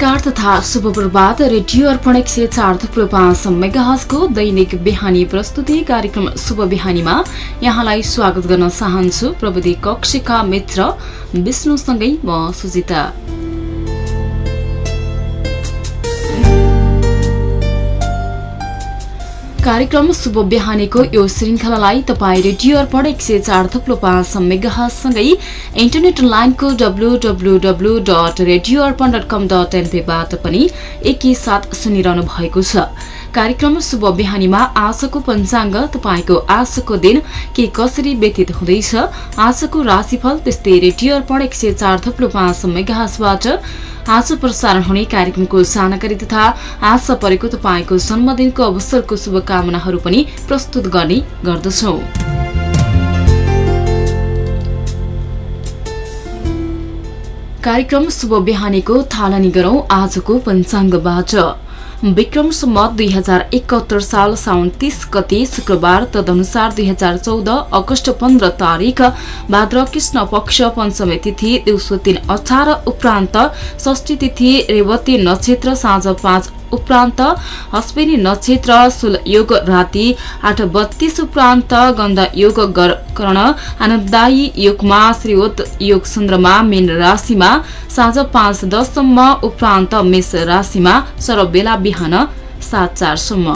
नमस्कार तथा शुभ प्रभात। रेडियो अर्पण एक सय चार थुप्रो पाँच मेगाहजको दैनिक बिहानी प्रस्तुति कार्यक्रम शुभ बिहानीमा यहाँलाई स्वागत गर्न चाहन्छु प्रविधि कक्षका मित्र विष्णुसँगै म सुजिता। कार्यक्रम शुभ बिहानीको यो श्रृङ्खलालाई तपाईँ रेडियो अर्पण एक सय चार थप्लो पाँच मेगासँगै इन्टरनेट लाइनको W W W dot radio Arpan dot com dot एनपीबाट पनि एकैसाथ सुनिरहनु भएको छ। कार्यक्रम शुभ बिहानीमा आजको पञ्चाङ्ग तपाईँको आजको दिन के कसरी व्यतीत हुँदैछ? आजको राशिफल त्यस्तै रेडियो अर्पण एक सय चार थप्लो पाँच मेगाबाट आज प्रसारण हुने कार्यक्रमको जानकारी तथा आज परेको तपाईँको जन्मदिनको अवसरको शुभकामनाहरू पनि प्रस्तुत गर्ने गर्दछौ। कार्यक्रम शुभ बिहानीको थालनी गरौं आजको पञ्चाङ्गबाट। विक्रम सम्मत दुई हजार एकहत्तर साल साउन तीस गते शुक्रबार तदनुसार दुई हजार चौध अगस्त पन्ध्र तारिक भाद्र कृष्ण पक्ष पञ्चमी तिथि दिउँसो तीन अठार उपरान्त षष्ठी तिथि रेवती नक्षत्र साँझ पाँच उपरान्त अश्विनी नक्षत्र सुल योग राति आठ बत्तीस उपरान्त गन्ध योग कर्ण आनन्ददायी योगमा श्रीवत योग चन्द्रमा मेन राशिमा साँझ पाँच दससम्म उपरान्त मेष राशिमा सर बेला बिहान सात चारसम्म।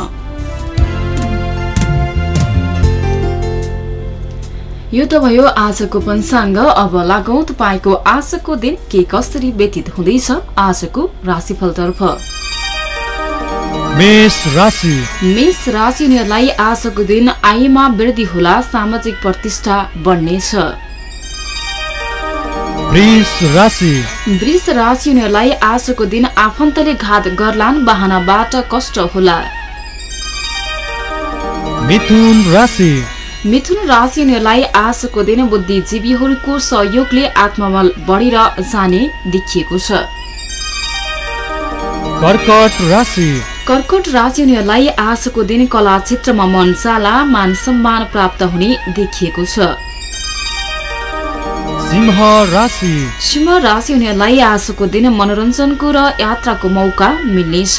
यो त भयो आजको पञ्चाङ्ग। अब लागौं तपाईँको आजको दिन के कसरी व्यतीत हुँदैछ आजको राशिफलतर्फ। मेष राशि। उनीहरूलाई आजको दिन आयमा वृद्धि होला सामाजिक प्रतिष्ठा बढ्नेछ। वृष राशि। उनीहरूलाई आजको दिन आफन्तले घात गर्लान् वाहनाबाट कष्ट होला। मिथुन राशि। मिथुन राशि उनीहरूलाई आजको दिन बुद्धिजीवीहरूको सहयोगले आत्मबल बढेर जाने देखिएको छ। कर्कट राशि। कर्कट राशि उनीहरूलाई आजको दिन कला क्षेत्रमा मन चाला मान सम्मान प्राप्त हुने देखिएको छ। सिंह राशि। सिंह राशि उनीहरूलाई आजको दिन मनोरञ्जनको र यात्राको मौका मिल्नेछ।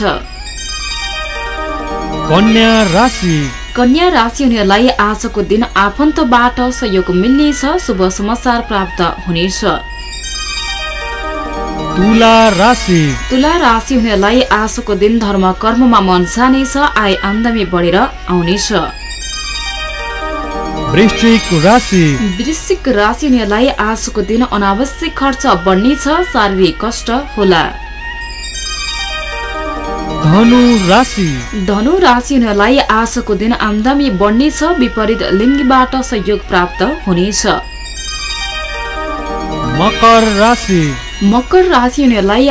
कन्या राशि। कन्या राशि उनीहरूलाई आजको दिन आफन्तबाट सहयोग मिल्नेछ शुभ समाचार प्राप्त हुनेछ। तुला राशि। तुला राशि उनीहरूलाई आजको दिन धर्म कर्ममा मन जानेछ आय आमदामी बढेर आउनेछ। वृश्चिक राशि। वृश्चिक राशि उनीहरूलाई आजको दिन अनावश्यक खर्च बढ्नेछ शारीरिक कष्ट होला। धनु राशि। धनु राशि उनीहरूलाई आजको दिन आमदामी बढ्नेछ विपरीत लिङ्गीबाट सहयोग प्राप्त हुनेछ। मकर राशि। मकर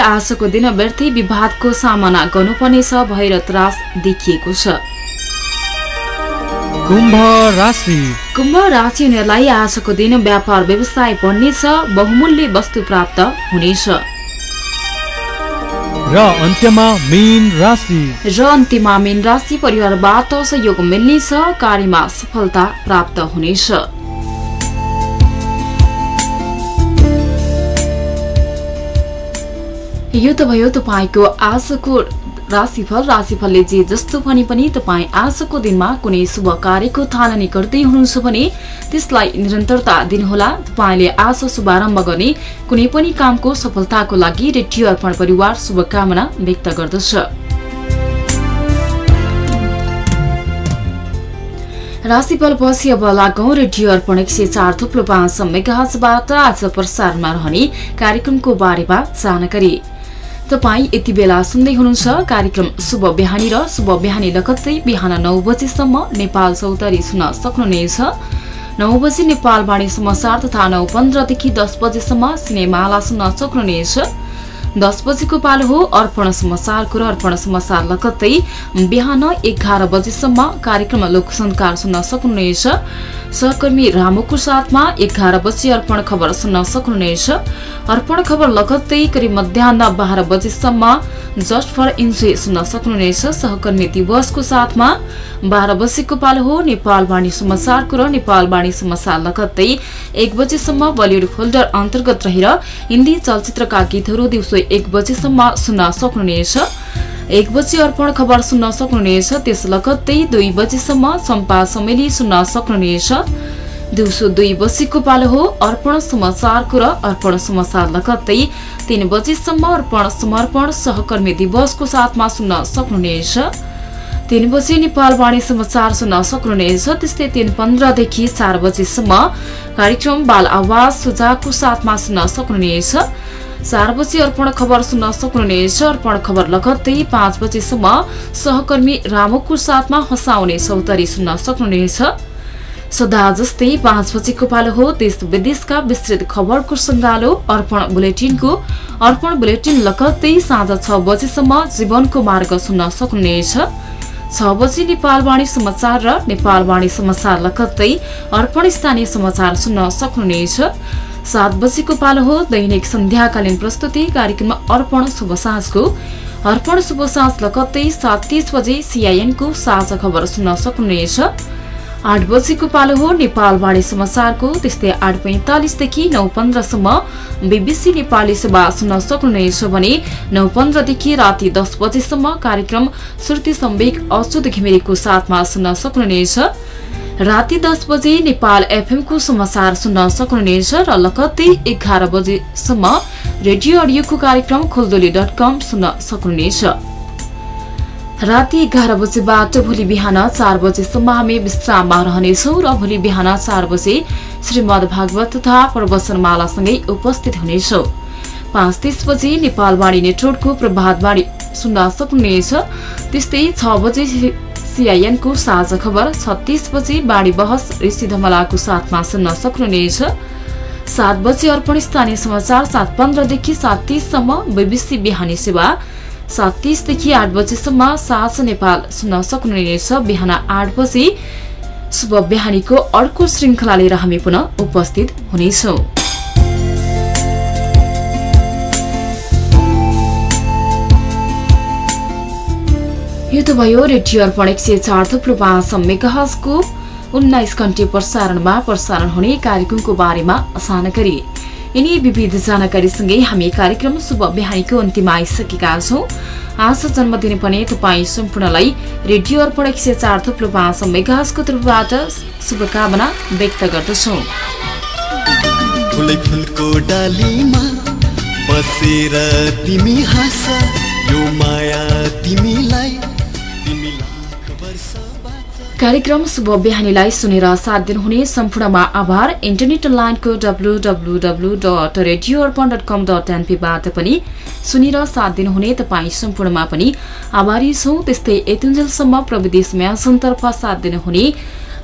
आजको दिन व्यर्थै विवादको सामना गर्नुपर्नेछ भएर त्रास देखिएको छ। कुम्भ राशि। कुम्भ राशि उनीहरूलाई आजको दिन व्यापार व्यवसाय बढ्नेछ बहुमूल्य वस्तु प्राप्त हुनेछ। र अन्त्यमा मीन राशि। र अन्त्यमा मीन राशि परिवारबाट सहयोग मिल्नेछ कार्यमा सफलता प्राप्त हुनेछ। यो त भयो तपाईँको आजको राशिफल राशिफलले जे जस्तो भने पनि तपाईँ आजको दिनमा कुनै शुभ कार्यको थालनी गर्दै हुनुहुन्छ भने त्यसलाई निरन्तरता दिनुहोला। तपाईँले आज शुभारम्भ गर्ने कुनै पनि कामको सफलताको लागि रेडियो अर्पण परिवार शुभकामना व्यक्त गर्दछ। राशिफल पछि अब लागौं रेडियो अर्पण एक सय चार थुप्रो पाँच आज प्रसारणमा रहने कार्यक्रमको बारेमा जानकारी। तपाईँ यति बेला सुन्दै हुनुहुन्छ कार्यक्रम शुभ बिहानी र शुभ बिहानी लगत्तै बिहान नौ बजेसम्म नेपाल चौतारी सुन्न सक्नुहुनेछ। नौ बजे नेपालवाणी समाचार तथा नौ पन्ध्रदेखि दस बजेसम्म सिनेमाला सुन्न सक्नुहुनेछ। दस बजेको पालो हो अर्पण समाचारको र अर्पण समाचार लगत्तै बिहान एघार बजेसम्म कार्यक्रम लोकसंकार सुन्न सक्नुहुनेछ। सहकर्मी रामुको साथमा एघार बजे अर्पण खबर सुन्न सक्नुहुनेछ। अर्पण खबर लगत्तै करिब मध्याह बाह्र बजेसम्म जस्ट फर इन्ट्री सुन्न सक्नुहुनेछ। सहकर्मी दिवसको साथमा बाह्र बजेको पालो हो। नेपालवाणी समाचारको र नेपालवाणी समाचार लगत्तै एक बजेसम्म बलिउड फोल्डर अन्तर्गत रहेर हिन्दी चलचित्रका गीतहरू दिउँसो एक बजेसम्म सुन्न सक्नुहुनेछ। एक बजे अर्पण खबर सुन्न सक्नुहुनेछ त्यस लगत्तै दुई बजेसम्म सम्पा समेली सुन्न सक्नुहुनेछ। दिउँसो दुई बजीको पालो हो अर्पण समाचारको र अर्पण समाचार लगत्तै तीन बजेसम्म अर्पण समर्पण सहकर्मी दिवसको साथमा सुन्न सक्नुहुनेछ। तीन बजे नेपालवाणी समाचार सुन्न सक्नुहुनेछ त्यस्तै तीन पन्ध्रदेखि चार बजेसम्म कार्यक्रम बाल आवाज सुझावको साथमा सुन्न सक्नुहुनेछ। चार बजे अर्पण खबर सुन्न सक्नुहुनेछ अर्पण खबर लगत्तै पाँच बजेसम्म सहकर्मी रामुको साथमा हँसाउने सौतरी सुन्न सक्नुहुनेछ सदा जस्तै पाँच बजेको पालो हो। देश विदेशका विस्तृत खबरको सङ्गालो अर्पण बुलेटिनको। अर्पण बुलेटिन लगत्तै साँझ छ बजेसम्म जीवनको मार्ग सुन्न सक्नुहुनेछ छ। बजी नेपालवाणी समाचार र नेपालवाणी समाचार लगत्तै अर्पण स्थानीय समाचार सुन्न सक्नुहुनेछ सात बजेको पालो हो। दैनिक सन्ध्याकालीन प्रस्तुति कार्यक्रममा अर्पण शुभ साँझको। अर्पण शुभ साँझ लगत्तै सात तीस बजे सिआइएनको साझा खबर सुन्न सक्नुहुनेछ। आठ बजीको पालो हो नेपालवाणी समाचारको। त्यस्तै आठ पैंतालिसदेखि नौ पन्ध्रसम्म बीबीसी नेपाली सेवा सुन्न सक्नुहुनेछ भने नौ पन्ध्रदेखि राति दस बजेसम्म कार्यक्रम श्रुति सम्वेक अच्युत घिमिरेको साथमा सुन्न सक्नुहुनेछ। राति दस बजे नेपाल एफएमको समाचार सुन्न सक्नुहुनेछ र लगत्तै एघार बजेसम्म रेडियो अडियोको कार्यक्रम खोलदोली डट कम सुन्न सक्नुहुनेछ। राति एघार बजेबाट भोलि बिहान चार बजेसम्म हामी विश्राममा रहनेछौँ र भोलि बिहान चार बजे श्रीमद भागवत तथा प्रवचनमालासँगै उपस्थित हुनेछौँ। पाँच तिस बजे नेपालवाणी नेटवर्कको प्रभातवाणी सुन्न सक्नुहुनेछ। त्यस्तै छ बजे सिआइएनको साझा खबर छत्तिस बजे बाढी बहस ऋषि धमलाको साथमा सुन्न सक्नुहुनेछ। सात बजे अर्पण स्थानीय समाचार सात पन्ध्रदेखि सात तिससम्म बीबीसी बिहानी सेवा। सात तिसदेखि आठ बजेसम्म सास नेपाल सुन्न सक्नुहुनेछ। बिहान आठ बजे शुभ बिहानीको अर्को श्रृङ्खला लिएर हामी पुनः उपस्थित हुनेछौँ। यो त भयो रेडियो अर्पण एक सय चार थुप्रो पाँच मेगाहजको उन्नाइस घन्टे प्रसारणमा प्रसारण हुने कार्यक्रमको बारेमा जानकारी यिनी विविध जानकारीसँगै हामी कार्यक्रम शुभ बिहानीको अन्तिम आइसकेका छौँ। आज जन्मदिन पनि तपाईँ सम्पूर्णलाई रेडियो अर्पण एक सय चार थुप्रो पाँच तर्फबाट शुभकामना व्यक्त गर्दछौ। फुलको डालीमा बसेर तिमी हाँस यो माया कार्यक्रम शुभ बिहानीलाई सुनेर साथ दिनुहुने सम्पूर्णमा आभार। इन्टरनेट लाइनको W W W dot radio Arpan dot com dot एनपीबाट पनि सुनेर साथ दिनुहुने तपाईँ सम्पूर्णमा पनि आभारी छौँ। त्यस्तै यतिन्जेलसम्म प्रविधि म्यासनतर्फ साथ दिनुहुने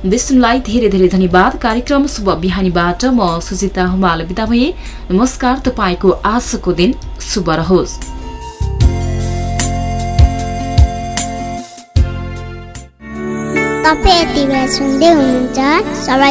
विष्णुलाई धेरै धेरै धन्यवाद। कार्यक्रम शुभ बिहानीबाट म सुजिता हुमाल बिदा भए। नमस्कार तपाईँको आजको दिन शुभ रहोस्। तपाईँ यति बेला सुन्दै हुनुहुन्छ सबै